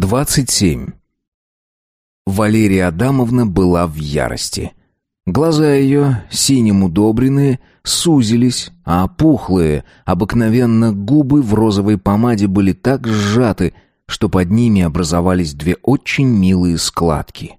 27. Валерия Адамовна была в ярости. Глаза ее, синим удобренные, сузились, а пухлые, обыкновенно губы в розовой помаде были так сжаты, что под ними образовались две очень милые складки.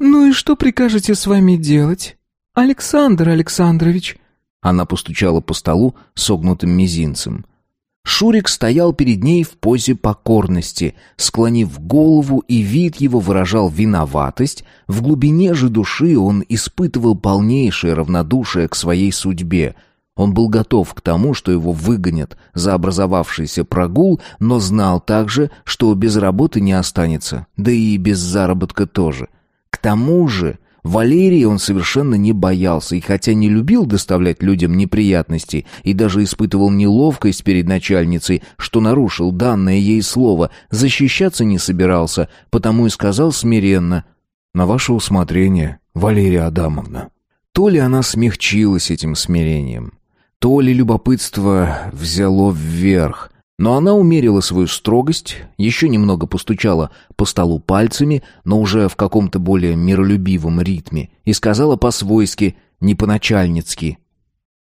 «Ну и что прикажете с вами делать, Александр Александрович?» Она постучала по столу согнутым мизинцем – Шурик стоял перед ней в позе покорности, склонив голову, и вид его выражал виноватость. В глубине же души он испытывал полнейшее равнодушие к своей судьбе. Он был готов к тому, что его выгонят за образовавшийся прогул, но знал также, что без работы не останется, да и без заработка тоже. К тому же Валерии он совершенно не боялся, и хотя не любил доставлять людям неприятности и даже испытывал неловкость перед начальницей, что нарушил данное ей слово, защищаться не собирался, потому и сказал смиренно «На ваше усмотрение, Валерия Адамовна». То ли она смягчилась этим смирением, то ли любопытство взяло вверх – но она умерила свою строгость, еще немного постучала по столу пальцами, но уже в каком-то более миролюбивом ритме, и сказала по-свойски, не по-начальницки.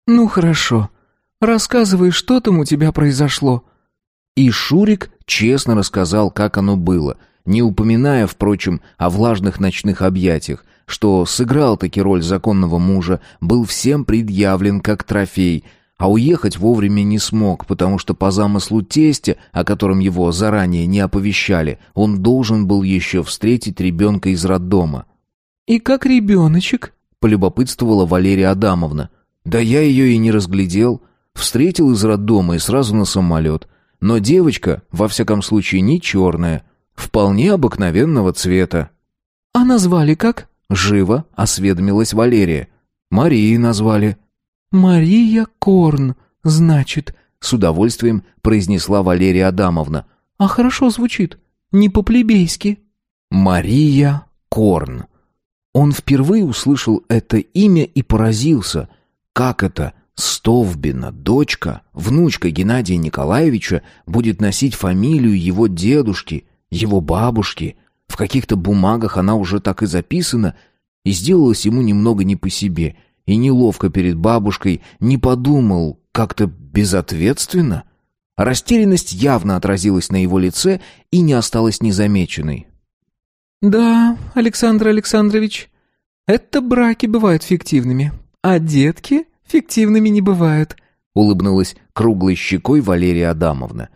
«Ну хорошо, рассказывай, что там у тебя произошло». И Шурик честно рассказал, как оно было, не упоминая, впрочем, о влажных ночных объятиях, что сыграл таки роль законного мужа, был всем предъявлен как трофей — а уехать вовремя не смог, потому что по замыслу тестя, о котором его заранее не оповещали, он должен был еще встретить ребенка из роддома. «И как ребеночек?» — полюбопытствовала Валерия Адамовна. «Да я ее и не разглядел. Встретил из роддома и сразу на самолет. Но девочка, во всяком случае, не черная, вполне обыкновенного цвета». «А назвали как?» — живо осведомилась Валерия. «Марии назвали». «Мария Корн, значит», — с удовольствием произнесла Валерия Адамовна. «А хорошо звучит, не по-плебейски». «Мария Корн». Он впервые услышал это имя и поразился. Как это Стовбина, дочка, внучка Геннадия Николаевича, будет носить фамилию его дедушки, его бабушки? В каких-то бумагах она уже так и записана, и сделалось ему немного не по себе, и неловко перед бабушкой не подумал как-то безответственно. Растерянность явно отразилась на его лице и не осталась незамеченной. «Да, Александр Александрович, это браки бывают фиктивными, а детки фиктивными не бывают», улыбнулась круглой щекой Валерия Адамовна.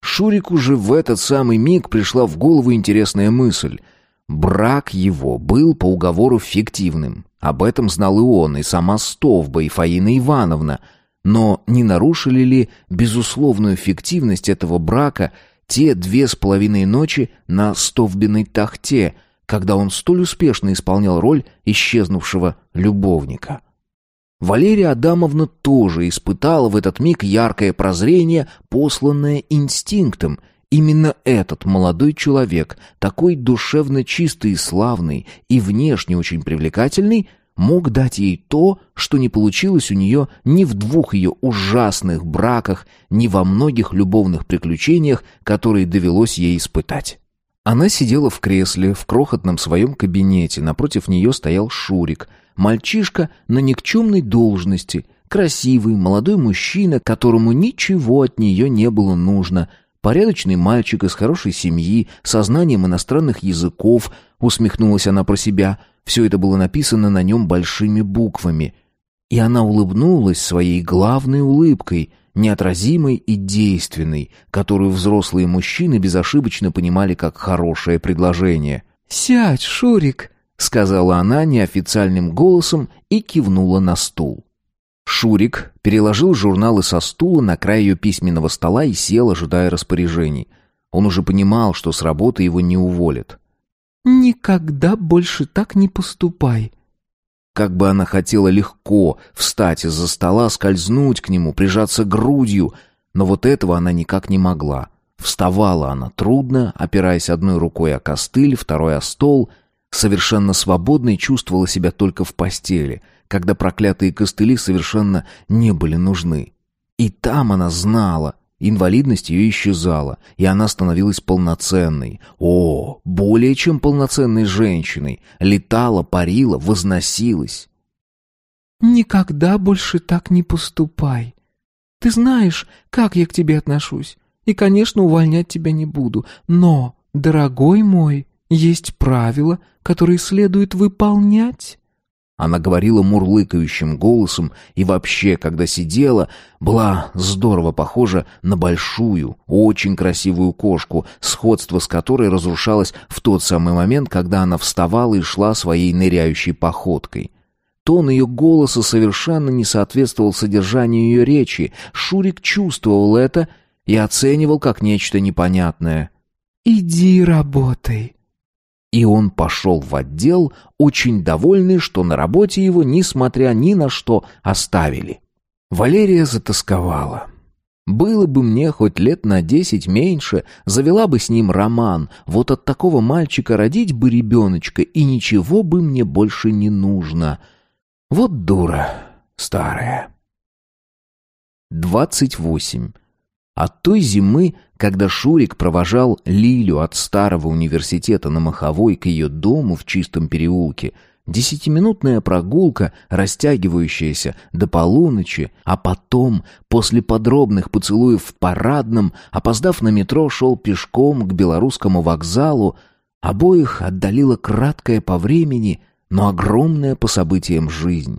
Шурику же в этот самый миг пришла в голову интересная мысль. Брак его был по уговору фиктивным. Об этом знал и он, и сама Стовба, и Фаина Ивановна. Но не нарушили ли безусловную фиктивность этого брака те две с половиной ночи на Стовбиной тахте, когда он столь успешно исполнял роль исчезнувшего любовника? Валерия Адамовна тоже испытала в этот миг яркое прозрение, посланное инстинктом — Именно этот молодой человек, такой душевно чистый и славный, и внешне очень привлекательный, мог дать ей то, что не получилось у нее ни в двух ее ужасных браках, ни во многих любовных приключениях, которые довелось ей испытать. Она сидела в кресле в крохотном своем кабинете, напротив нее стоял Шурик, мальчишка на никчемной должности, красивый молодой мужчина, которому ничего от нее не было нужно, Порядочный мальчик из хорошей семьи, со знанием иностранных языков, усмехнулась она про себя. Все это было написано на нем большими буквами. И она улыбнулась своей главной улыбкой, неотразимой и действенной, которую взрослые мужчины безошибочно понимали как хорошее предложение. «Сядь, Шурик», — сказала она неофициальным голосом и кивнула на стул. Шурик переложил журналы со стула на край ее письменного стола и сел, ожидая распоряжений. Он уже понимал, что с работы его не уволят. «Никогда больше так не поступай», как бы она хотела легко встать из-за стола, скользнуть к нему, прижаться грудью, но вот этого она никак не могла. Вставала она трудно, опираясь одной рукой о костыль, второй о стол. Совершенно свободной чувствовала себя только в постели, когда проклятые костыли совершенно не были нужны. И там она знала, инвалидность ее исчезала, и она становилась полноценной. О, более чем полноценной женщиной. Летала, парила, возносилась. «Никогда больше так не поступай. Ты знаешь, как я к тебе отношусь. И, конечно, увольнять тебя не буду. Но, дорогой мой, есть правила, которые следует выполнять». Она говорила мурлыкающим голосом и вообще, когда сидела, была здорово похожа на большую, очень красивую кошку, сходство с которой разрушалось в тот самый момент, когда она вставала и шла своей ныряющей походкой. Тон ее голоса совершенно не соответствовал содержанию ее речи. Шурик чувствовал это и оценивал как нечто непонятное. «Иди работай», и он пошел в отдел, очень довольный, что на работе его, несмотря ни на что, оставили. Валерия затасковала. Было бы мне хоть лет на десять меньше, завела бы с ним роман, вот от такого мальчика родить бы ребеночка, и ничего бы мне больше не нужно. Вот дура старая. Двадцать восемь. От той зимы, когда Шурик провожал Лилю от старого университета на Маховой к ее дому в чистом переулке, десятиминутная прогулка, растягивающаяся до полуночи, а потом, после подробных поцелуев в парадном, опоздав на метро, шел пешком к белорусскому вокзалу, обоих отдалила краткая по времени, но огромная по событиям жизнь.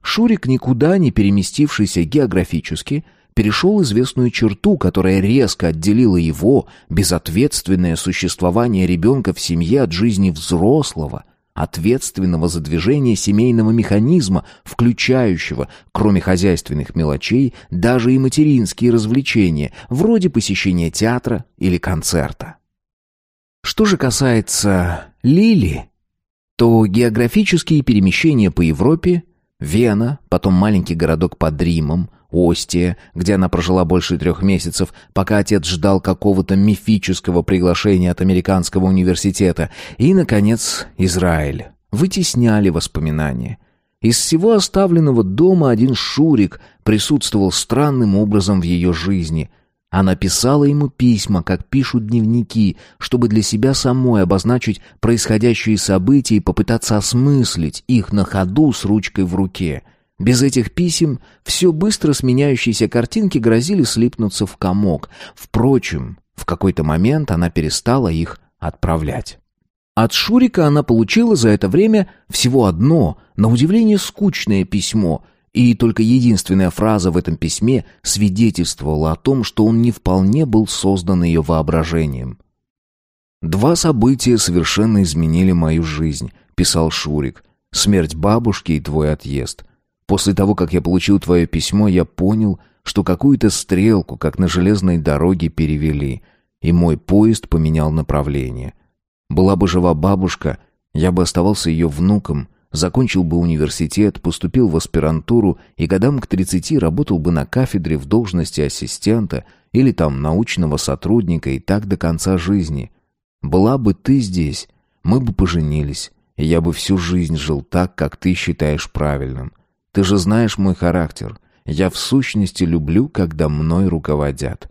Шурик, никуда не переместившийся географически, — перешел известную черту, которая резко отделила его, безответственное существование ребенка в семье от жизни взрослого, ответственного за движение семейного механизма, включающего, кроме хозяйственных мелочей, даже и материнские развлечения, вроде посещения театра или концерта. Что же касается Лили, то географические перемещения по Европе Вена, потом маленький городок под Римом, Остия, где она прожила больше трех месяцев, пока отец ждал какого-то мифического приглашения от американского университета, и, наконец, Израиль. Вытесняли воспоминания. Из всего оставленного дома один Шурик присутствовал странным образом в ее жизни — она писала ему письма, как пишут дневники, чтобы для себя самой обозначить происходящие события и попытаться осмыслить их на ходу с ручкой в руке. Без этих писем все быстро сменяющиеся картинки грозили слипнуться в комок. Впрочем, в какой-то момент она перестала их отправлять. От Шурика она получила за это время всего одно, на удивление скучное письмо, и только единственная фраза в этом письме свидетельствовала о том, что он не вполне был создан ее воображением. «Два события совершенно изменили мою жизнь», — писал Шурик. «Смерть бабушки и твой отъезд. После того, как я получил твое письмо, я понял, что какую-то стрелку, как на железной дороге, перевели, и мой поезд поменял направление. Была бы жива бабушка, я бы оставался ее внуком, закончил бы университет, поступил в аспирантуру и годам к 30 работал бы на кафедре в должности ассистента или там научного сотрудника и так до конца жизни. Была бы ты здесь, мы бы поженились, и я бы всю жизнь жил так, как ты считаешь правильным». Ты же знаешь мой характер. Я в сущности люблю, когда мной руководят.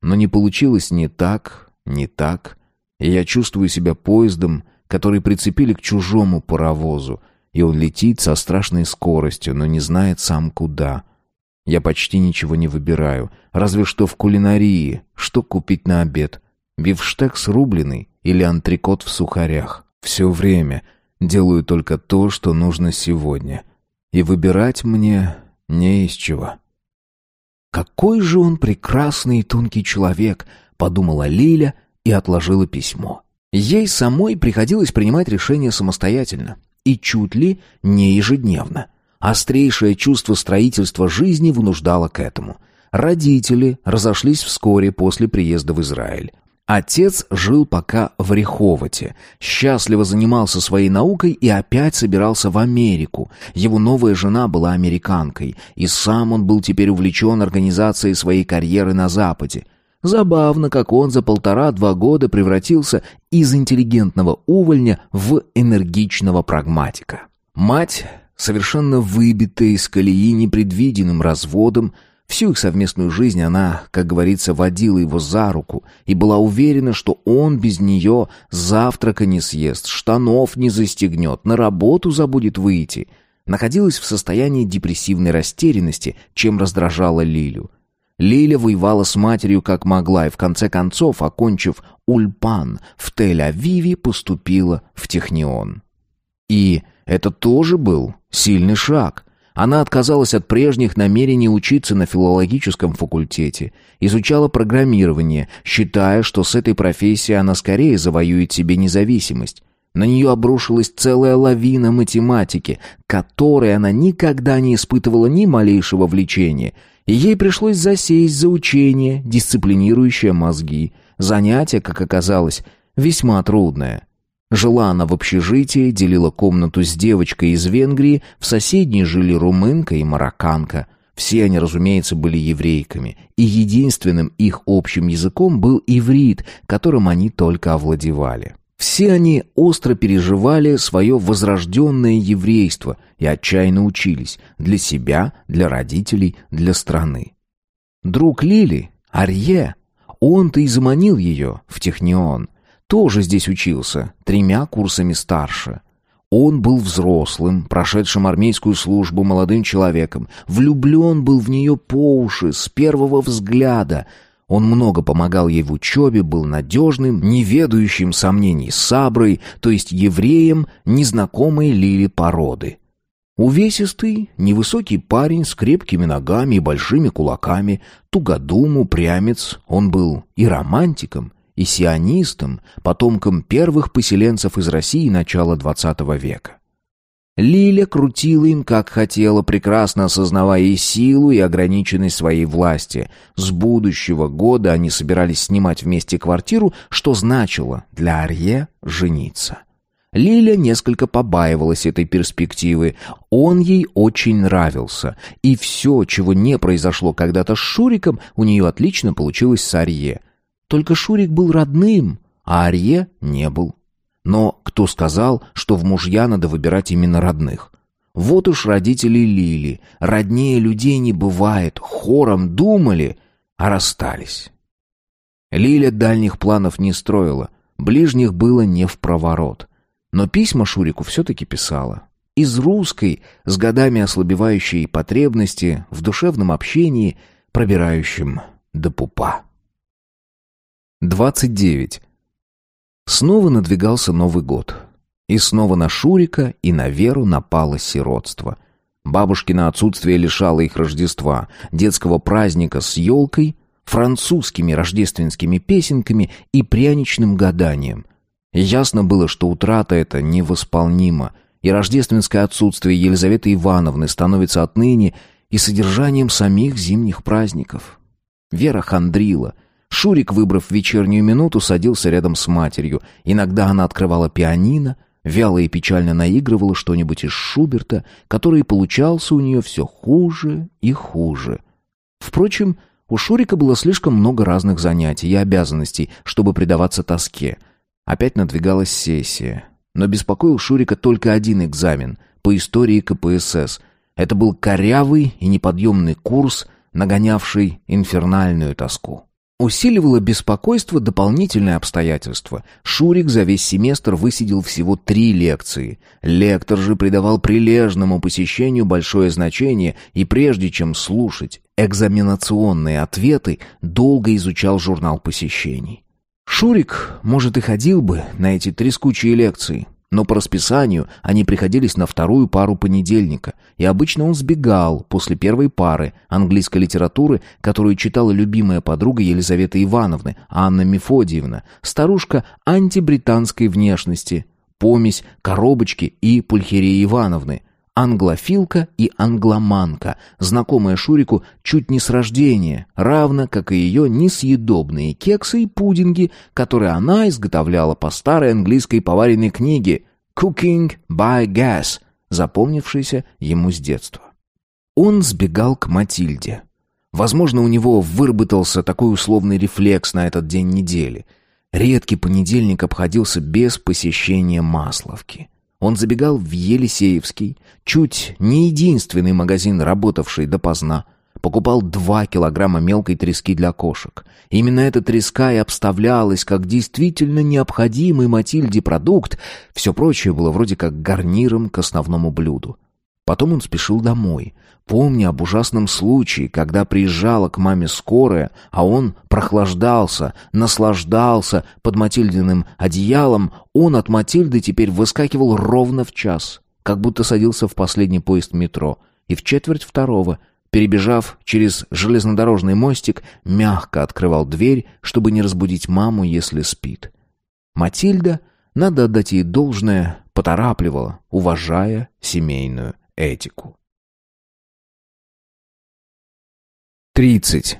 Но не получилось ни так, ни так. И я чувствую себя поездом, который прицепили к чужому паровозу, и он летит со страшной скоростью, но не знает сам куда. Я почти ничего не выбираю, разве что в кулинарии, что купить на обед. Бифштекс рубленый или антрекот в сухарях. Всё время делаю только то, что нужно сегодня и выбирать мне не из чего. «Какой же он прекрасный и тонкий человек!» — подумала Лиля и отложила письмо. Ей самой приходилось принимать решения самостоятельно и чуть ли не ежедневно. Острейшее чувство строительства жизни вынуждало к этому. Родители разошлись вскоре после приезда в Израиль. Отец жил пока в Реховоте, счастливо занимался своей наукой и опять собирался в Америку. Его новая жена была американкой, и сам он был теперь увлечен организацией своей карьеры на Западе. Забавно, как он за полтора-два года превратился из интеллигентного увольня в энергичного прагматика. Мать, совершенно выбитая из колеи непредвиденным разводом, Всю их совместную жизнь она, как говорится, водила его за руку и была уверена, что он без нее завтрака не съест, штанов не застегнет, на работу забудет выйти. Находилась в состоянии депрессивной растерянности, чем раздражала Лилю. Лиля воевала с матерью как могла и в конце концов, окончив Ульпан, в Тель-Авиве поступила в Технион. И это тоже был сильный шаг – она отказалась от прежних намерений учиться на филологическом факультете, изучала программирование, считая, что с этой профессией она скорее завоюет себе независимость. На нее обрушилась целая лавина математики, которой она никогда не испытывала ни малейшего влечения, и ей пришлось засесть за учение, дисциплинирующее мозги. Занятие, как оказалось, весьма трудное. Жила она в общежитии, делила комнату с девочкой из Венгрии, в соседней жили румынка и марокканка. Все они, разумеется, были еврейками, и единственным их общим языком был иврит, которым они только овладевали. Все они остро переживали свое возрожденное еврейство и отчаянно учились для себя, для родителей, для страны. Друг Лили, Арье, он-то и заманил ее в Технион, тоже здесь учился, тремя курсами старше. Он был взрослым, прошедшим армейскую службу молодым человеком, влюблен был в нее по уши, с первого взгляда. Он много помогал ей в учебе, был надежным, неведающим сомнений саброй, то есть евреем, незнакомой Лили породы. Увесистый, невысокий парень с крепкими ногами и большими кулаками, тугодум, упрямец, он был и романтиком, и сионистом, потомком первых поселенцев из России начала XX века. Лиля крутила им, как хотела, прекрасно осознавая и силу, и ограниченность своей власти. С будущего года они собирались снимать вместе квартиру, что значило для Арье «жениться». Лиля несколько побаивалась этой перспективы. Он ей очень нравился. И все, чего не произошло когда-то с Шуриком, у нее отлично получилось с Арье – только Шурик был родным, а Арье не был. Но кто сказал, что в мужья надо выбирать именно родных? Вот уж родители Лили, роднее людей не бывает, хором думали, а расстались. Лиля дальних планов не строила, ближних было не в проворот. Но письма Шурику все-таки писала. Из русской, с годами ослабевающей потребности, в душевном общении, пробирающем до пупа. 29. Снова надвигался Новый год. И снова на Шурика и на Веру напало сиротство. Бабушкино отсутствие лишало их Рождества, детского праздника с елкой, французскими рождественскими песенками и пряничным гаданием. Ясно было, что утрата эта невосполнима, и рождественское отсутствие Елизаветы Ивановны становится отныне и содержанием самих зимних праздников. Вера хандрила, Шурик, выбрав вечернюю минуту, садился рядом с матерью. Иногда она открывала пианино, вяло и печально наигрывала что-нибудь из Шуберта, который получался у нее все хуже и хуже. Впрочем, у Шурика было слишком много разных занятий и обязанностей, чтобы предаваться тоске. Опять надвигалась сессия. Но беспокоил Шурика только один экзамен по истории КПСС. Это был корявый и неподъемный курс, нагонявший инфернальную тоску. Усиливало беспокойство дополнительное обстоятельство. Шурик за весь семестр высидел всего три лекции. Лектор же придавал прилежному посещению большое значение и прежде чем слушать экзаменационные ответы, долго изучал журнал посещений. Шурик, может, и ходил бы на эти трескучие лекции, но по расписанию они приходились на вторую пару понедельника, и обычно он сбегал после первой пары английской литературы, которую читала любимая подруга Елизаветы Ивановны, Анна Мефодиевна, старушка антибританской внешности, помесь коробочки и пульхерии Ивановны – Англофилка и англоманка, знакомая Шурику чуть не с рождения, равно как и ее несъедобные кексы и пудинги, которые она изготовляла по старой английской поваренной книге «Cooking by Gas», запомнившейся ему с детства. Он сбегал к Матильде. Возможно, у него выработался такой условный рефлекс на этот день недели. Редкий понедельник обходился без посещения Масловки. Он забегал в Елисеевский, чуть не единственный магазин, работавший допоздна, покупал два килограмма мелкой трески для кошек. Именно эта треска и обставлялась как действительно необходимый Матильде продукт, все прочее было вроде как гарниром к основному блюду. Потом он спешил домой, помня об ужасном случае, когда приезжала к маме скорая, а он прохлаждался, наслаждался под Матильдиным одеялом, он от Матильды теперь выскакивал ровно в час, как будто садился в последний поезд метро, и в четверть второго, перебежав через железнодорожный мостик, мягко открывал дверь, чтобы не разбудить маму, если спит. Матильда, надо отдать ей должное, поторапливала, уважая семейную этику. 30.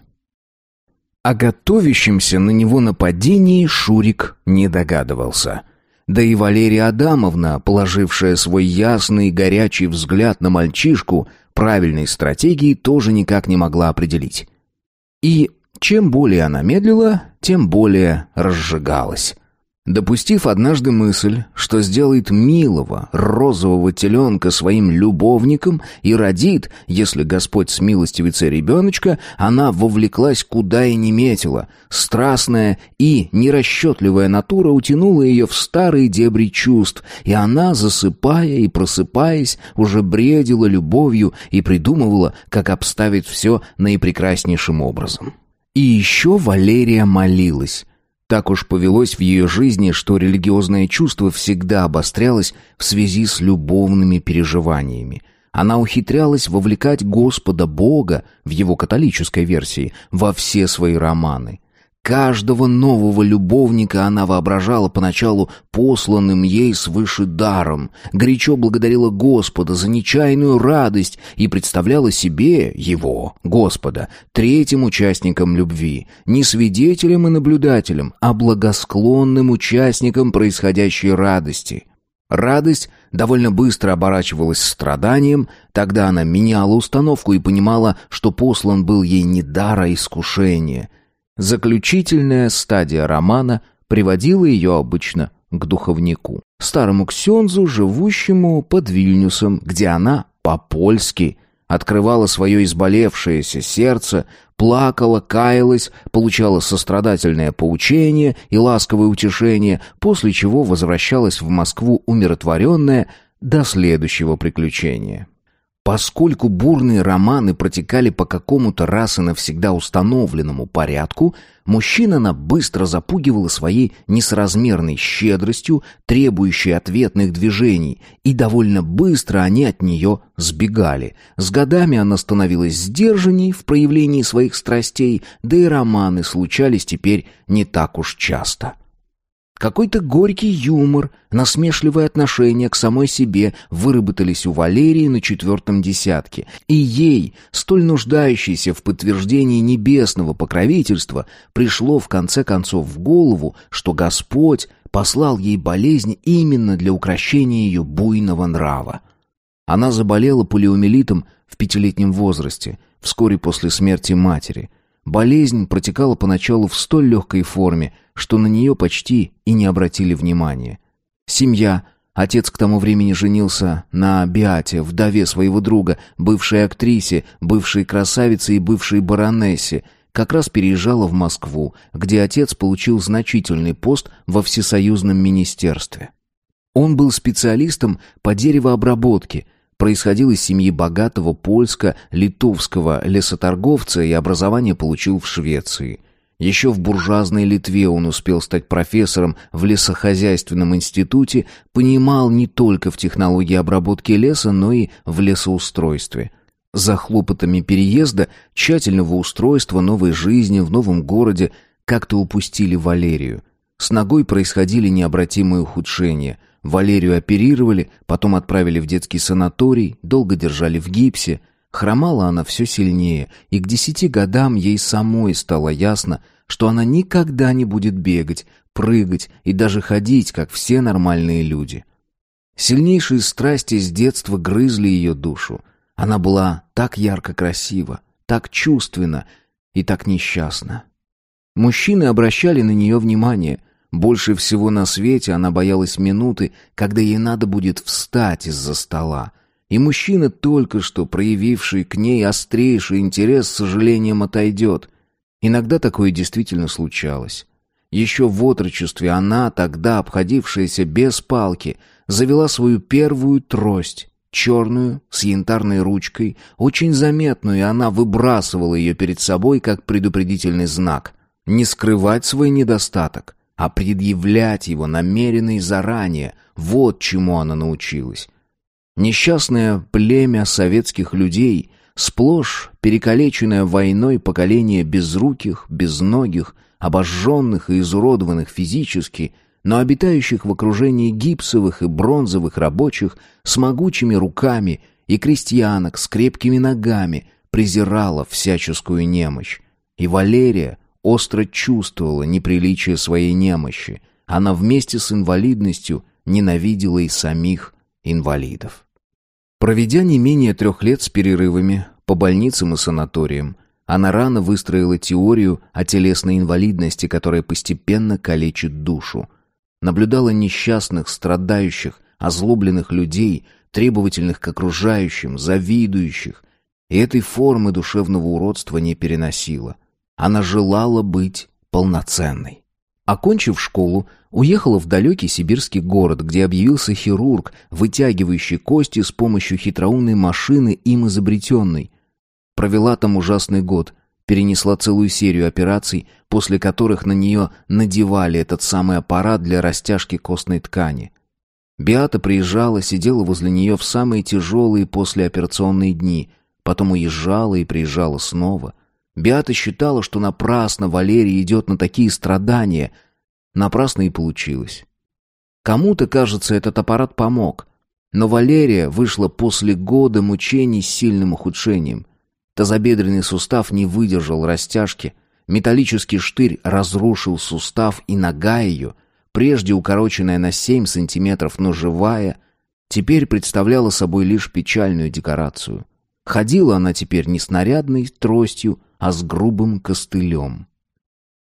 О готовящемся на него нападении Шурик не догадывался. Да и Валерия Адамовна, положившая свой ясный и горячий взгляд на мальчишку, правильной стратегии тоже никак не могла определить. И чем более она медлила, тем более разжигалась. Допустив однажды мысль, что сделает милого, розового теленка своим любовником и родит, если Господь с милости вице ребеночка, она вовлеклась куда и не метила. Страстная и нерасчетливая натура утянула ее в старые дебри чувств, и она, засыпая и просыпаясь, уже бредила любовью и придумывала, как обставить все наипрекраснейшим образом. И еще Валерия молилась. Так уж повелось в ее жизни, что религиозное чувство всегда обострялось в связи с любовными переживаниями. Она ухитрялась вовлекать Господа Бога в его католической версии во все свои романы – Каждого нового любовника она воображала поначалу посланным ей свыше даром, горячо благодарила Господа за нечаянную радость и представляла себе, его, Господа, третьим участником любви, не свидетелем и наблюдателем, а благосклонным участником происходящей радости. Радость довольно быстро оборачивалась страданием, тогда она меняла установку и понимала, что послан был ей не дар, а искушение — Заключительная стадия романа приводила ее обычно к духовнику, старому ксензу, живущему под Вильнюсом, где она, по-польски, открывала свое изболевшееся сердце, плакала, каялась, получала сострадательное поучение и ласковое утешение, после чего возвращалась в Москву умиротворенная до следующего приключения. Поскольку бурные романы протекали по какому-то раз и навсегда установленному порядку, мужчина она быстро запугивала своей несразмерной щедростью, требующей ответных движений, и довольно быстро они от нее сбегали. С годами она становилась сдержанней в проявлении своих страстей, да и романы случались теперь не так уж часто. — какой-то горький юмор, насмешливое отношение к самой себе выработались у Валерии на четвертом десятке, и ей, столь нуждающейся в подтверждении небесного покровительства, пришло в конце концов в голову, что Господь послал ей болезнь именно для укрощения ее буйного нрава. Она заболела полиомиелитом в пятилетнем возрасте, вскоре после смерти матери – Болезнь протекала поначалу в столь легкой форме, что на нее почти и не обратили внимания. Семья, отец к тому времени женился на Биате, вдове своего друга, бывшей актрисе, бывшей красавице и бывшей баронессе, как раз переезжала в Москву, где отец получил значительный пост во Всесоюзном министерстве. Он был специалистом по деревообработке происходил из семьи богатого польско-литовского лесоторговца и образование получил в Швеции. Еще в буржуазной Литве он успел стать профессором в лесохозяйственном институте, понимал не только в технологии обработки леса, но и в лесоустройстве – за хлопотами переезда, тщательного устройства, новой жизни в новом городе как-то упустили Валерию. С ногой происходили необратимые ухудшения. Валерию оперировали, потом отправили в детский санаторий, долго держали в гипсе. Хромала она все сильнее, и к десяти годам ей самой стало ясно, что она никогда не будет бегать, прыгать и даже ходить, как все нормальные люди. Сильнейшие страсти с детства грызли ее душу. Она была так ярко красива, так чувственна и так несчастна. Мужчины обращали на нее внимание – больше всего на свете она боялась минуты, когда ей надо будет встать из-за стола. И мужчина, только что проявивший к ней острейший интерес, с сожалением отойдет. Иногда такое действительно случалось. Еще в отрочестве она, тогда обходившаяся без палки, завела свою первую трость, черную, с янтарной ручкой, очень заметную, и она выбрасывала ее перед собой как предупредительный знак. Не скрывать свой недостаток — а предъявлять его намеренно и заранее. Вот чему она научилась. Несчастное племя советских людей, сплошь перекалеченное войной поколение безруких, безногих, обожженных и изуродованных физически, но обитающих в окружении гипсовых и бронзовых рабочих с могучими руками и крестьянок с крепкими ногами, презирало всяческую немощь. И Валерия, остро чувствовала неприличие своей немощи. Она вместе с инвалидностью ненавидела и самих инвалидов. Проведя не менее трех лет с перерывами по больницам и санаториям, она рано выстроила теорию о телесной инвалидности, которая постепенно калечит душу. Наблюдала несчастных, страдающих, озлобленных людей, требовательных к окружающим, завидующих, и этой формы душевного уродства не переносила. Она желала быть полноценной. Окончив школу, уехала в далекий сибирский город, где объявился хирург, вытягивающий кости с помощью хитроумной машины, им изобретенной. Провела там ужасный год, перенесла целую серию операций, после которых на нее надевали этот самый аппарат для растяжки костной ткани. Биата приезжала, сидела возле нее в самые тяжелые послеоперационные дни, потом уезжала и приезжала снова — Биата считала, что напрасно Валерий идет на такие страдания. Напрасно и получилось. Кому-то, кажется, этот аппарат помог. Но Валерия вышла после года мучений с сильным ухудшением. Тазобедренный сустав не выдержал растяжки. Металлический штырь разрушил сустав и нога ее, прежде укороченная на 7 сантиметров, но живая, теперь представляла собой лишь печальную декорацию. Ходила она теперь не снарядной тростью, а с грубым костылем.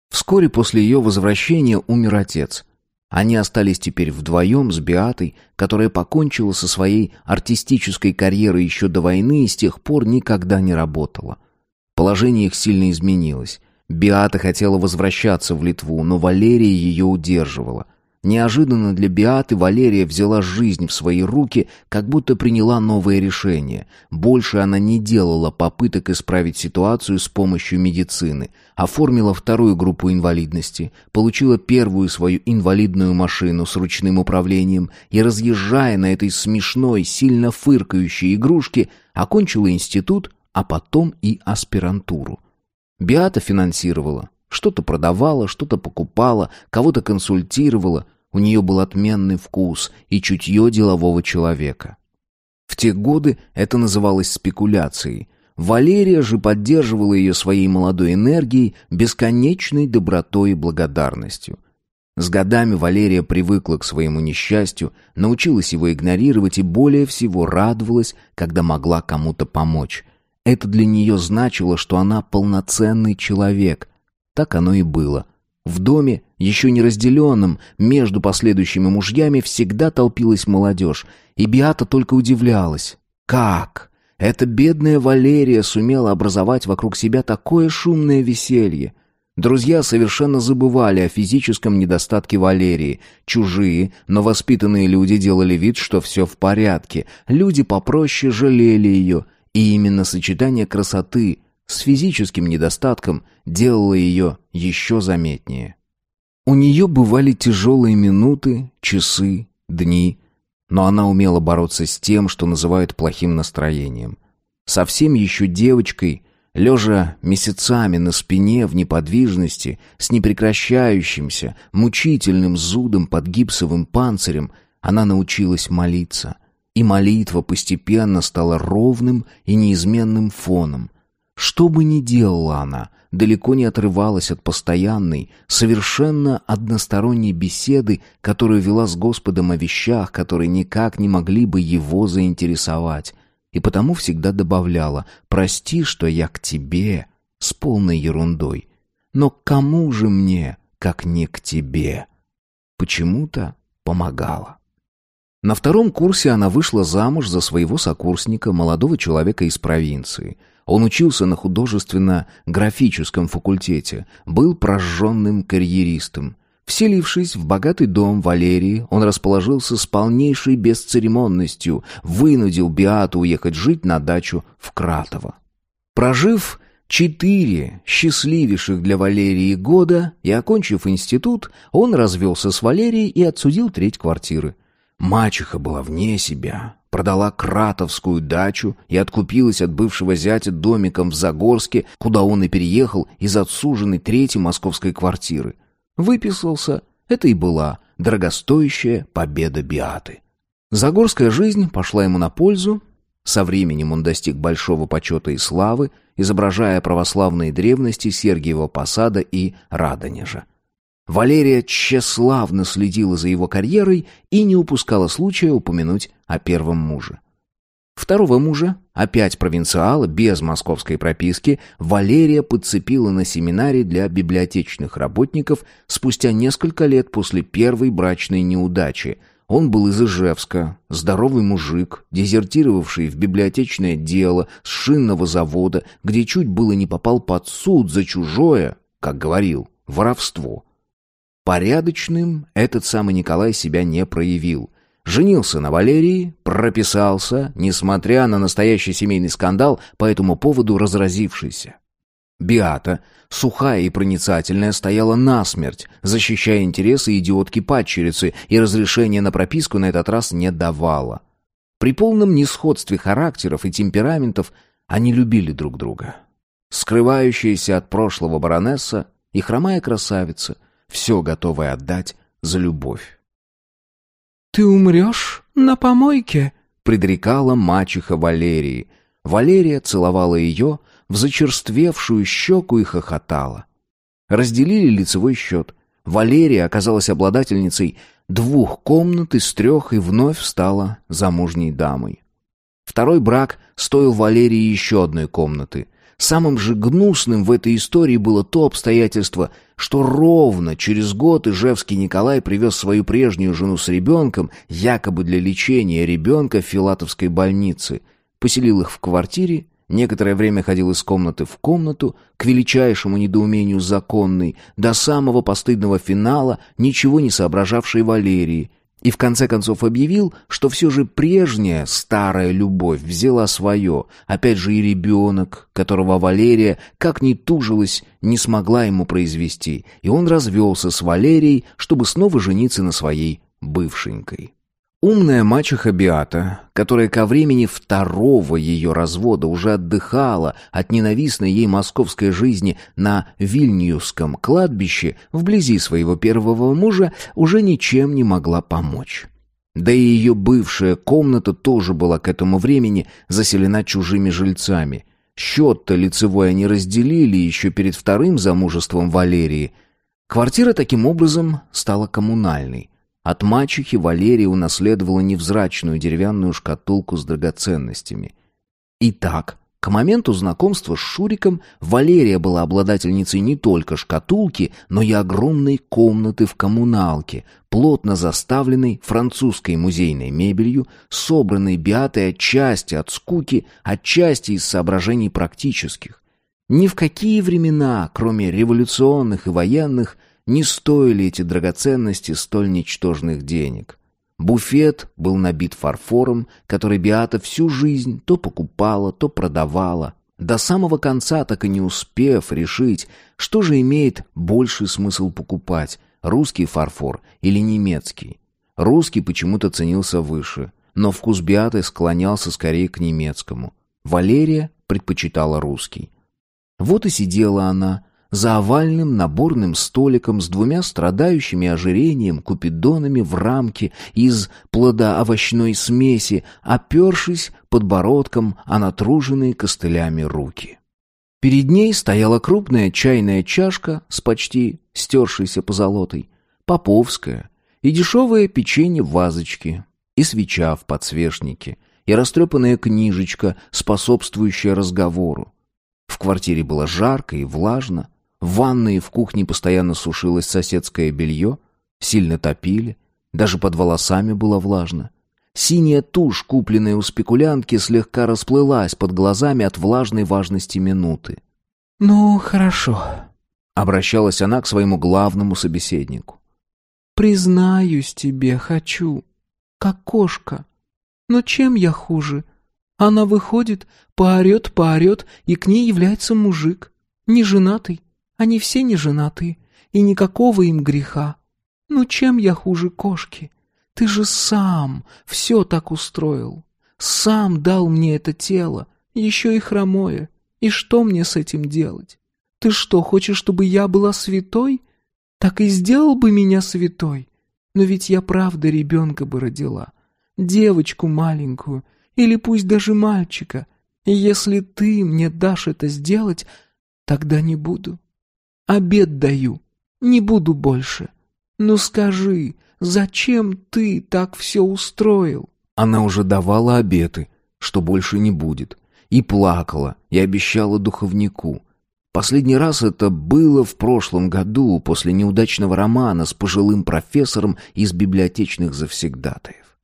Вскоре после ее возвращения умер отец. Они остались теперь вдвоем с Биатой, которая покончила со своей артистической карьерой еще до войны и с тех пор никогда не работала. Положение их сильно изменилось. Биата хотела возвращаться в Литву, но Валерия ее удерживала – Неожиданно для Биаты Валерия взяла жизнь в свои руки, как будто приняла новое решение. Больше она не делала попыток исправить ситуацию с помощью медицины. Оформила вторую группу инвалидности, получила первую свою инвалидную машину с ручным управлением и, разъезжая на этой смешной, сильно фыркающей игрушке, окончила институт, а потом и аспирантуру. Биата финансировала, что-то продавала, что-то покупала, кого-то консультировала – у нее был отменный вкус и чутье делового человека. В те годы это называлось спекуляцией. Валерия же поддерживала ее своей молодой энергией, бесконечной добротой и благодарностью. С годами Валерия привыкла к своему несчастью, научилась его игнорировать и более всего радовалась, когда могла кому-то помочь. Это для нее значило, что она полноценный человек. Так оно и было – в доме, еще не разделенном, между последующими мужьями всегда толпилась молодежь, и Биата только удивлялась. Как? Эта бедная Валерия сумела образовать вокруг себя такое шумное веселье. Друзья совершенно забывали о физическом недостатке Валерии. Чужие, но воспитанные люди делали вид, что все в порядке. Люди попроще жалели ее. И именно сочетание красоты, с физическим недостатком делала ее еще заметнее. У нее бывали тяжелые минуты, часы, дни, но она умела бороться с тем, что называют плохим настроением. Совсем еще девочкой, лежа месяцами на спине в неподвижности, с непрекращающимся, мучительным зудом под гипсовым панцирем, она научилась молиться — и молитва постепенно стала ровным и неизменным фоном, что бы ни делала она, далеко не отрывалась от постоянной, совершенно односторонней беседы, которую вела с Господом о вещах, которые никак не могли бы его заинтересовать, и потому всегда добавляла «Прости, что я к тебе» с полной ерундой. Но к кому же мне, как не к тебе? Почему-то помогала. На втором курсе она вышла замуж за своего сокурсника, молодого человека из провинции – он учился на художественно-графическом факультете, был прожженным карьеристом. Вселившись в богатый дом Валерии, он расположился с полнейшей бесцеремонностью, вынудил Биату уехать жить на дачу в Кратово. Прожив четыре счастливейших для Валерии года и окончив институт, он развелся с Валерией и отсудил треть квартиры. Мачеха была вне себя, продала Кратовскую дачу и откупилась от бывшего зятя домиком в Загорске, куда он и переехал из отсуженной третьей московской квартиры. Выписался, это и была дорогостоящая победа Биаты. Загорская жизнь пошла ему на пользу, со временем он достиг большого почета и славы, изображая православные древности Сергиева Посада и Радонежа. Валерия тщеславно следила за его карьерой и не упускала случая упомянуть о первом муже. Второго мужа, опять провинциала, без московской прописки, Валерия подцепила на семинаре для библиотечных работников спустя несколько лет после первой брачной неудачи. Он был из Ижевска, здоровый мужик, дезертировавший в библиотечное дело с шинного завода, где чуть было не попал под суд за чужое, как говорил, воровство. Порядочным этот самый Николай себя не проявил. Женился на Валерии, прописался, несмотря на настоящий семейный скандал по этому поводу разразившийся. Биата, сухая и проницательная, стояла насмерть, защищая интересы идиотки-падчерицы, и разрешения на прописку на этот раз не давала. При полном несходстве характеров и темпераментов они любили друг друга. Скрывающаяся от прошлого баронесса и хромая красавица, все готовое отдать за любовь. «Ты умрешь на помойке», — предрекала мачеха Валерии. Валерия целовала ее в зачерствевшую щеку и хохотала. Разделили лицевой счет. Валерия оказалась обладательницей двух комнат из трех и вновь стала замужней дамой. Второй брак стоил Валерии еще одной комнаты — Самым же гнусным в этой истории было то обстоятельство, что ровно через год Ижевский Николай привез свою прежнюю жену с ребенком, якобы для лечения ребенка в Филатовской больнице, поселил их в квартире, некоторое время ходил из комнаты в комнату, к величайшему недоумению законной, до самого постыдного финала, ничего не соображавшей Валерии, и в конце концов объявил, что все же прежняя старая любовь взяла свое. Опять же и ребенок, которого Валерия, как ни тужилась, не смогла ему произвести. И он развелся с Валерией, чтобы снова жениться на своей бывшенькой. Умная мачеха Биата, которая ко времени второго ее развода уже отдыхала от ненавистной ей московской жизни на Вильнюсском кладбище вблизи своего первого мужа, уже ничем не могла помочь. Да и ее бывшая комната тоже была к этому времени заселена чужими жильцами. Счет-то лицевой они разделили еще перед вторым замужеством Валерии. Квартира таким образом стала коммунальной – от мачехи Валерия унаследовала невзрачную деревянную шкатулку с драгоценностями. Итак, к моменту знакомства с Шуриком Валерия была обладательницей не только шкатулки, но и огромной комнаты в коммуналке, плотно заставленной французской музейной мебелью, собранной Беатой отчасти от скуки, отчасти из соображений практических. Ни в какие времена, кроме революционных и военных, не стоили эти драгоценности столь ничтожных денег. Буфет был набит фарфором, который Биата всю жизнь то покупала, то продавала, до самого конца так и не успев решить, что же имеет больший смысл покупать – русский фарфор или немецкий. Русский почему-то ценился выше, но вкус Биаты склонялся скорее к немецкому. Валерия предпочитала русский. Вот и сидела она, за овальным наборным столиком с двумя страдающими ожирением купидонами в рамке из плодоовощной смеси, опершись подбородком о натруженные костылями руки. Перед ней стояла крупная чайная чашка с почти стершейся позолотой, поповская, и дешевое печенье в вазочке, и свеча в подсвечнике, и растрепанная книжечка, способствующая разговору. В квартире было жарко и влажно, в ванной и в кухне постоянно сушилось соседское белье, сильно топили, даже под волосами было влажно. Синяя тушь, купленная у спекулянтки, слегка расплылась под глазами от влажной важности минуты. «Ну, хорошо», — обращалась она к своему главному собеседнику. «Признаюсь тебе, хочу, как кошка. Но чем я хуже? Она выходит, поорет, поорет, и к ней является мужик, неженатый, они все не женаты, и никакого им греха. Ну чем я хуже кошки? Ты же сам все так устроил. Сам дал мне это тело, еще и хромое. И что мне с этим делать? Ты что, хочешь, чтобы я была святой? Так и сделал бы меня святой. Но ведь я правда ребенка бы родила. Девочку маленькую, или пусть даже мальчика. И если ты мне дашь это сделать, тогда не буду. Обед даю. Не буду больше. Но скажи, зачем ты так все устроил?» Она уже давала обеты, что больше не будет, и плакала, и обещала духовнику. Последний раз это было в прошлом году, после неудачного романа с пожилым профессором из библиотечных завсегдатаев.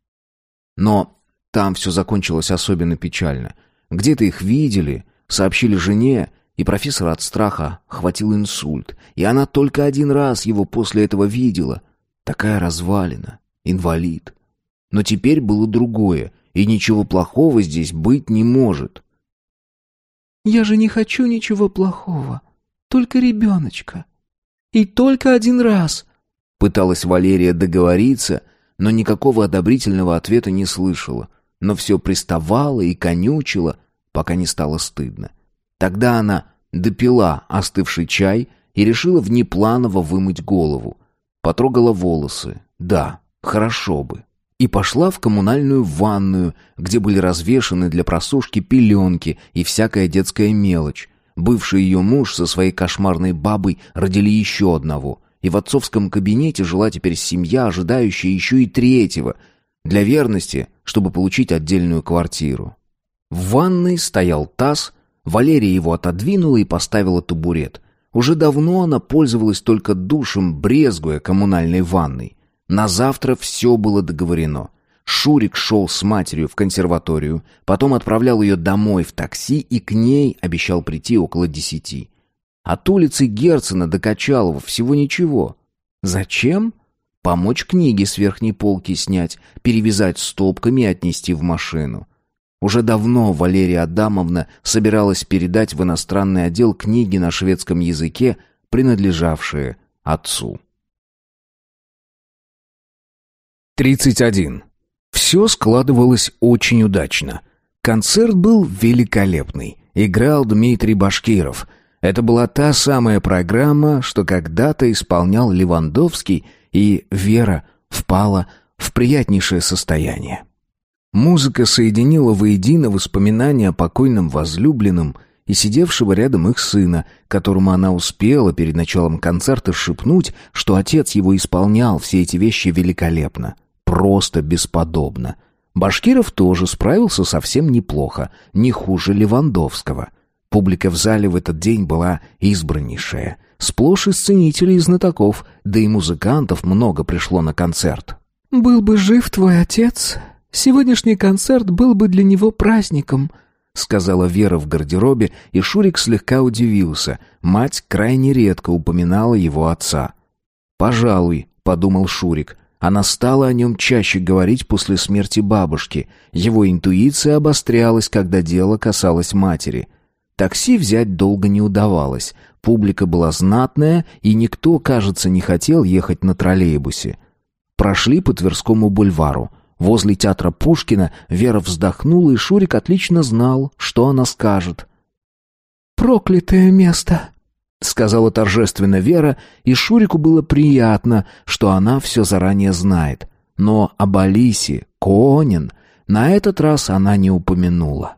Но там все закончилось особенно печально. Где-то их видели, сообщили жене, и профессор от страха хватил инсульт, и она только один раз его после этого видела. Такая развалина, инвалид. Но теперь было другое, и ничего плохого здесь быть не может. «Я же не хочу ничего плохого, только ребеночка. И только один раз», — пыталась Валерия договориться, но никакого одобрительного ответа не слышала, но все приставала и конючила, пока не стало стыдно. — Тогда она допила остывший чай и решила внепланово вымыть голову. Потрогала волосы. Да, хорошо бы. И пошла в коммунальную ванную, где были развешаны для просушки пеленки и всякая детская мелочь. Бывший ее муж со своей кошмарной бабой родили еще одного. И в отцовском кабинете жила теперь семья, ожидающая еще и третьего. Для верности, чтобы получить отдельную квартиру. В ванной стоял таз – Валерия его отодвинула и поставила табурет. Уже давно она пользовалась только душем, брезгуя коммунальной ванной. На завтра все было договорено. Шурик шел с матерью в консерваторию, потом отправлял ее домой в такси и к ней обещал прийти около десяти. От улицы Герцена до Качалова всего ничего. Зачем? Помочь книги с верхней полки снять, перевязать стопками и отнести в машину. Уже давно Валерия Адамовна собиралась передать в иностранный отдел книги на шведском языке, принадлежавшие отцу. 31. Все складывалось очень удачно. Концерт был великолепный. Играл Дмитрий Башкиров. Это была та самая программа, что когда-то исполнял Левандовский, и Вера впала в приятнейшее состояние. Музыка соединила воедино воспоминания о покойном возлюбленном и сидевшего рядом их сына, которому она успела перед началом концерта шепнуть, что отец его исполнял все эти вещи великолепно, просто бесподобно. Башкиров тоже справился совсем неплохо, не хуже Левандовского. Публика в зале в этот день была избраннейшая, сплошь из ценителей и знатоков, да и музыкантов много пришло на концерт. «Был бы жив твой отец», Сегодняшний концерт был бы для него праздником», — сказала Вера в гардеробе, и Шурик слегка удивился. Мать крайне редко упоминала его отца. «Пожалуй», — подумал Шурик, — она стала о нем чаще говорить после смерти бабушки. Его интуиция обострялась, когда дело касалось матери. Такси взять долго не удавалось. Публика была знатная, и никто, кажется, не хотел ехать на троллейбусе. Прошли по Тверскому бульвару. Возле театра Пушкина Вера вздохнула, и Шурик отлично знал, что она скажет. «Проклятое место!» — сказала торжественно Вера, и Шурику было приятно, что она все заранее знает. Но об Алисе Конин на этот раз она не упомянула.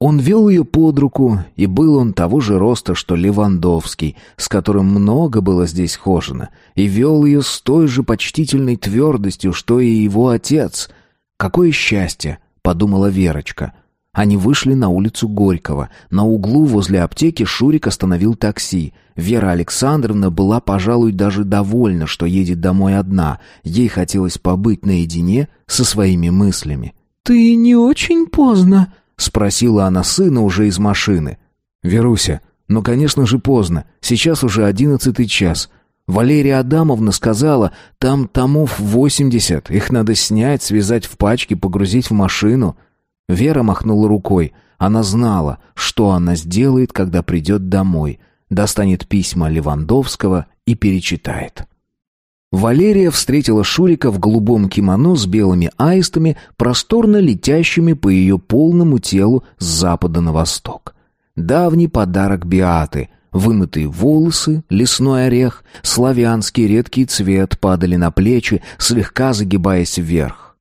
Он вел ее под руку, и был он того же роста, что Левандовский, с которым много было здесь хожено, и вел ее с той же почтительной твердостью, что и его отец, «Какое счастье!» — подумала Верочка. Они вышли на улицу Горького. На углу возле аптеки Шурик остановил такси. Вера Александровна была, пожалуй, даже довольна, что едет домой одна. Ей хотелось побыть наедине со своими мыслями. «Ты не очень поздно?» — спросила она сына уже из машины. «Веруся, ну, конечно же, поздно. Сейчас уже одиннадцатый час. Валерия Адамовна сказала, там томов восемьдесят, их надо снять, связать в пачки, погрузить в машину. Вера махнула рукой. Она знала, что она сделает, когда придет домой. Достанет письма Левандовского и перечитает. Валерия встретила Шурика в голубом кимоно с белыми аистами, просторно летящими по ее полному телу с запада на восток. Давний подарок Беаты. — Вымытые волосы, лесной орех, славянский редкий цвет падали на плечи, слегка загибаясь вверх.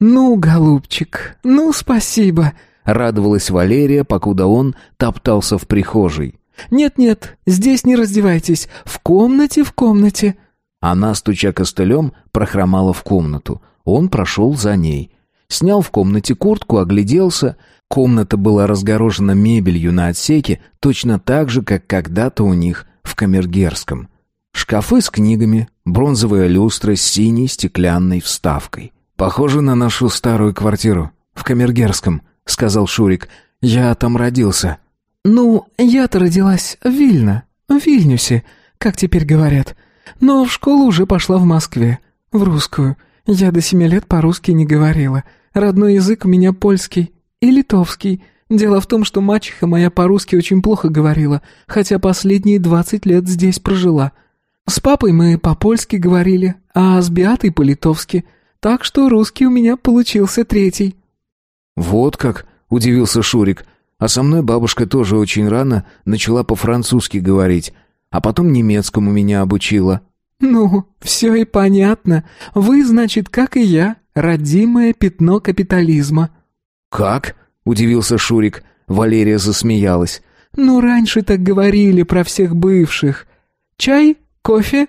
«Ну, голубчик, ну спасибо!» — радовалась Валерия, покуда он топтался в прихожей. «Нет-нет, здесь не раздевайтесь, в комнате, в комнате!» Она, стуча костылем, прохромала в комнату. Он прошел за ней. Снял в комнате куртку, огляделся. Комната была разгорожена мебелью на отсеке, точно так же, как когда-то у них в Камергерском. Шкафы с книгами, бронзовая люстра с синей стеклянной вставкой. «Похоже на нашу старую квартиру в Камергерском», — сказал Шурик. «Я там родился». «Ну, я-то родилась в Вильно, в Вильнюсе, как теперь говорят. Но в школу уже пошла в Москве, в русскую. Я до семи лет по-русски не говорила. Родной язык у меня польский». «И литовский. Дело в том, что мачеха моя по-русски очень плохо говорила, хотя последние двадцать лет здесь прожила. С папой мы по-польски говорили, а с Беатой по-литовски. Так что русский у меня получился третий». «Вот как!» — удивился Шурик. «А со мной бабушка тоже очень рано начала по-французски говорить, а потом немецкому меня обучила». «Ну, все и понятно. Вы, значит, как и я, родимое пятно капитализма». «Как?» — удивился Шурик. Валерия засмеялась. «Ну, раньше так говорили про всех бывших. Чай? Кофе?»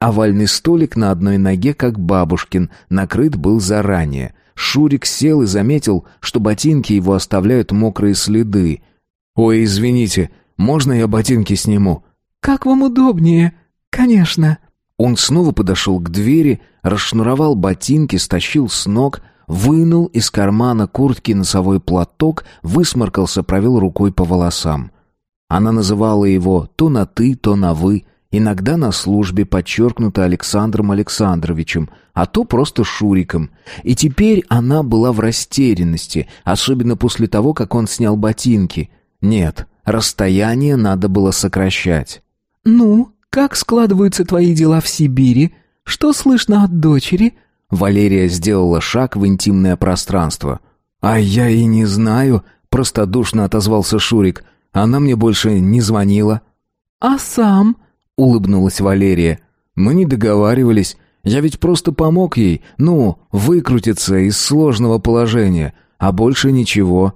Овальный столик на одной ноге, как бабушкин, накрыт был заранее. Шурик сел и заметил, что ботинки его оставляют мокрые следы. «Ой, извините, можно я ботинки сниму?» «Как вам удобнее?» «Конечно». Он снова подошел к двери, расшнуровал ботинки, стащил с ног, вынул из кармана куртки носовой платок, высморкался, провел рукой по волосам. Она называла его то на «ты», то на «вы», иногда на службе, подчеркнуто Александром Александровичем, а то просто Шуриком. И теперь она была в растерянности, особенно после того, как он снял ботинки. Нет, расстояние надо было сокращать. «Ну, как складываются твои дела в Сибири? Что слышно от дочери?» Валерия сделала шаг в интимное пространство. «А я и не знаю», — простодушно отозвался Шурик. «Она мне больше не звонила». «А сам?» — улыбнулась Валерия. «Мы не договаривались. Я ведь просто помог ей, ну, выкрутиться из сложного положения, а больше ничего».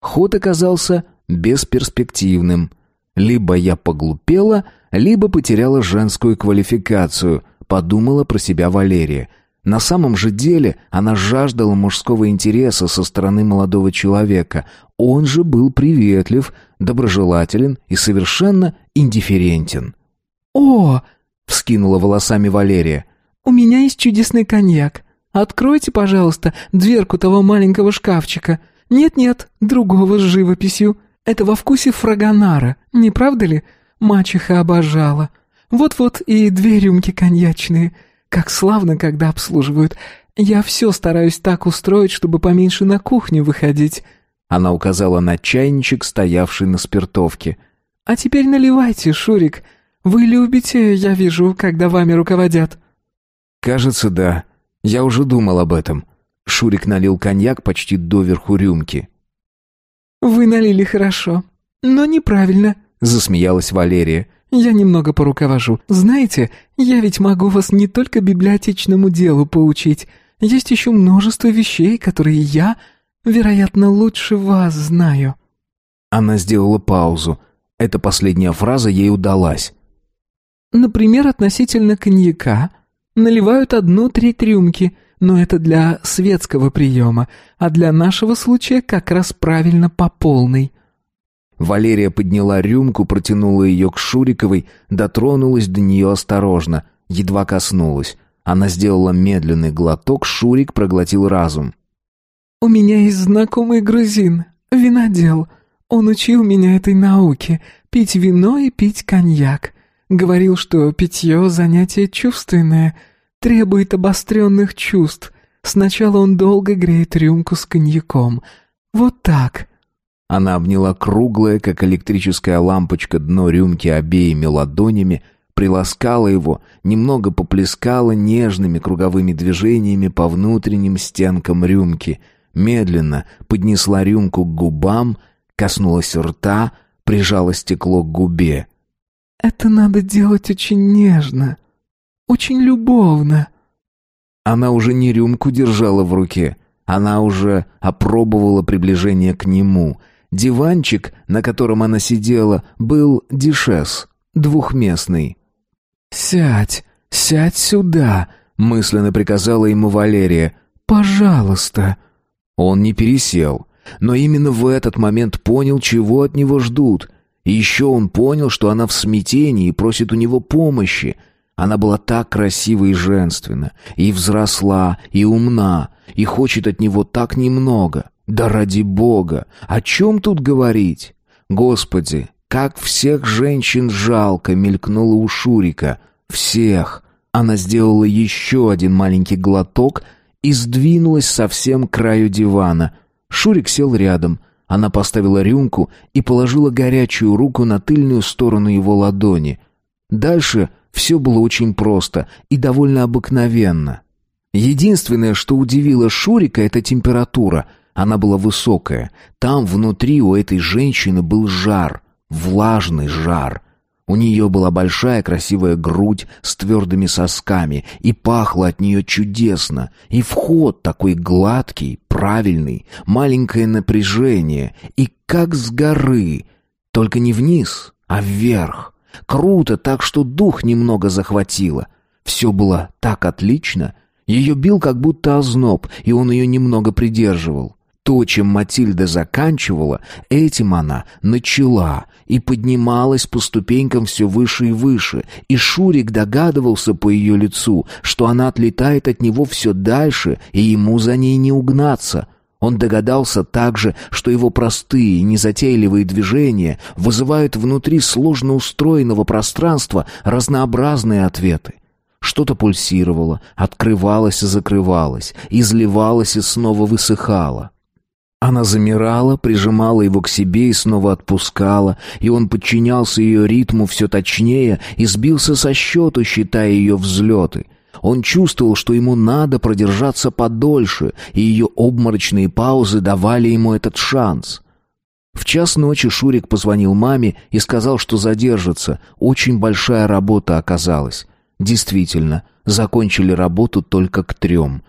Ход оказался бесперспективным. Либо я поглупела, либо потеряла женскую квалификацию, подумала про себя Валерия. На самом же деле она жаждала мужского интереса со стороны молодого человека. Он же был приветлив, доброжелателен и совершенно индифферентен. «О!» — вскинула волосами Валерия. «У меня есть чудесный коньяк. Откройте, пожалуйста, дверку того маленького шкафчика. Нет-нет, другого с живописью. Это во вкусе фрагонара, не правда ли? Мачеха обожала. Вот-вот и две рюмки коньячные». Как славно, когда обслуживают. Я все стараюсь так устроить, чтобы поменьше на кухню выходить». Она указала на чайничек, стоявший на спиртовке. «А теперь наливайте, Шурик. Вы любите, я вижу, когда вами руководят». «Кажется, да. Я уже думал об этом». Шурик налил коньяк почти доверху рюмки. «Вы налили хорошо, но неправильно», — засмеялась Валерия. Я немного поруковожу. Знаете, я ведь могу вас не только библиотечному делу поучить. Есть еще множество вещей, которые я, вероятно, лучше вас знаю». Она сделала паузу. Эта последняя фраза ей удалась. «Например, относительно коньяка. Наливают одну треть рюмки, но это для светского приема, а для нашего случая как раз правильно по полной». Валерия подняла рюмку, протянула ее к Шуриковой, дотронулась до нее осторожно, едва коснулась. Она сделала медленный глоток, Шурик проглотил разум. «У меня есть знакомый грузин, винодел. Он учил меня этой науке — пить вино и пить коньяк. Говорил, что питье — занятие чувственное, требует обостренных чувств. Сначала он долго греет рюмку с коньяком. Вот так. Она обняла круглое, как электрическая лампочка, дно рюмки обеими ладонями, приласкала его, немного поплескала нежными круговыми движениями по внутренним стенкам рюмки, медленно поднесла рюмку к губам, коснулась рта, прижала стекло к губе. «Это надо делать очень нежно, очень любовно». Она уже не рюмку держала в руке, она уже опробовала приближение к нему — Диванчик, на котором она сидела, был дишес, двухместный. «Сядь, сядь сюда», — мысленно приказала ему Валерия. «Пожалуйста». Он не пересел, но именно в этот момент понял, чего от него ждут. И еще он понял, что она в смятении и просит у него помощи. Она была так красива и женственна, и взросла, и умна, и хочет от него так немного. Да ради бога, о чем тут говорить? Господи, как всех женщин жалко, мелькнуло у Шурика. Всех. Она сделала еще один маленький глоток и сдвинулась совсем к краю дивана. Шурик сел рядом. Она поставила рюмку и положила горячую руку на тыльную сторону его ладони. Дальше все было очень просто и довольно обыкновенно. Единственное, что удивило Шурика, это температура — она была высокая. Там внутри у этой женщины был жар, влажный жар. У нее была большая красивая грудь с твердыми сосками, и пахло от нее чудесно. И вход такой гладкий, правильный, маленькое напряжение, и как с горы, только не вниз, а вверх. Круто так, что дух немного захватило. Все было так отлично. Ее бил как будто озноб, и он ее немного придерживал. То, чем Матильда заканчивала, этим она начала и поднималась по ступенькам все выше и выше, и Шурик догадывался по ее лицу, что она отлетает от него все дальше, и ему за ней не угнаться. Он догадался также, что его простые, и незатейливые движения вызывают внутри сложно устроенного пространства разнообразные ответы. Что-то пульсировало, открывалось и закрывалось, изливалось и снова высыхало. Она замирала, прижимала его к себе и снова отпускала, и он подчинялся ее ритму все точнее и сбился со счету, считая ее взлеты. Он чувствовал, что ему надо продержаться подольше, и ее обморочные паузы давали ему этот шанс. В час ночи Шурик позвонил маме и сказал, что задержится. Очень большая работа оказалась. Действительно, закончили работу только к трем.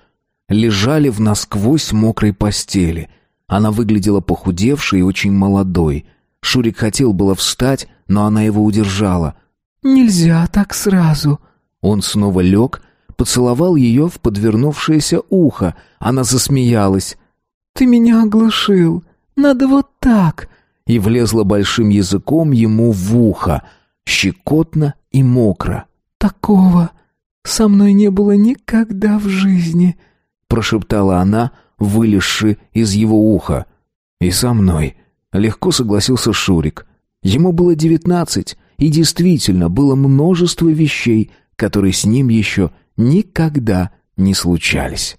Лежали в насквозь мокрой постели — она выглядела похудевшей и очень молодой. Шурик хотел было встать, но она его удержала. «Нельзя так сразу». Он снова лег, поцеловал ее в подвернувшееся ухо. Она засмеялась. «Ты меня оглушил. Надо вот так». И влезла большим языком ему в ухо. Щекотно и мокро. «Такого со мной не было никогда в жизни», — прошептала она, — вылезши из его уха. «И со мной», — легко согласился Шурик. Ему было девятнадцать, и действительно было множество вещей, которые с ним еще никогда не случались.